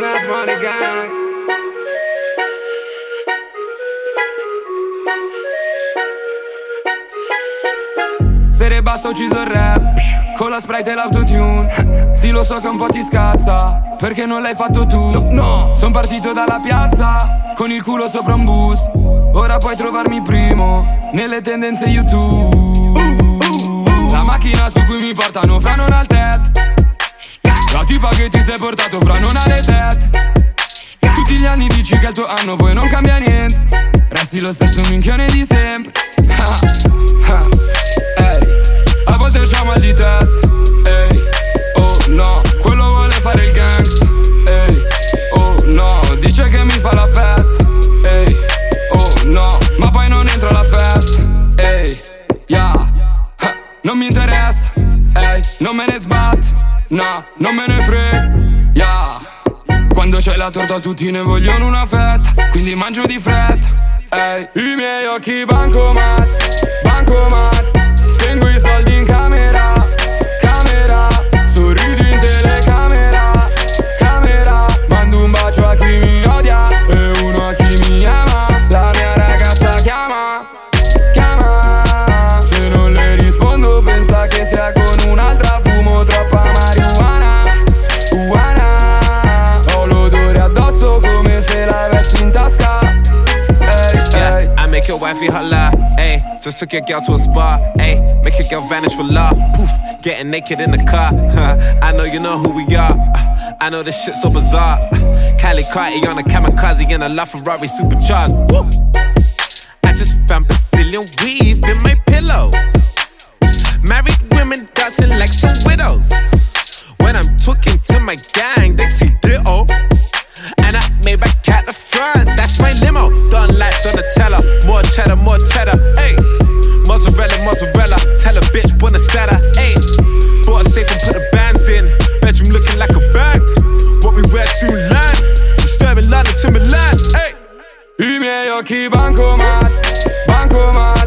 fare gang Stere basta ucciso il rap Con la sprite e l'autotune. Sì lo so che un po' ti scazza Perché non l'hai fatto tu. No, no. Son partito dalla piazza Con il culo sopra un bus. Ora puoi trovarmi primo Nelle tendenze YouTube. La macchina su cui mi portano fra non al tet La tipa che ti sei portato fra non ha le tet che il tuo anno, poi non cambia niente. Resti lo stesso minchione di sempre. Ah, ah, ehi. A volte c'ho mal di testa. Ehi, oh no, quello vuole fare il gangs. Ehi, oh no, dice che mi fa la festa. Ehi, oh no, ma poi non entro alla festa. Ehi, yeah, ah, non mi interessa. Ehi, non me ne sbatto. No, non me ne frega. Yeah. Quando c'è la torta tutti ne vogliono una fetta Quindi mangio di fretta. Ehi, i miei occhi bancomat make your wifey holla. Ayy, just took your girl to a spa. Ayy, make your girl vanish for love. Poof, getting naked in the car. I know you know who we are. Uh, I know this shit so bizarre. Uh, Kylie Carti on a kamikaze in a LaFerrari supercharged. Woo. I just found Brazilian weave in my pillow. A bitch, buona sera, ain't. Bought a safe and put the bands in. Bedroom looking like a bag. What we wear soon land. Disturbing London to Milan, ayy. I miei occhi bancomat, bancomat.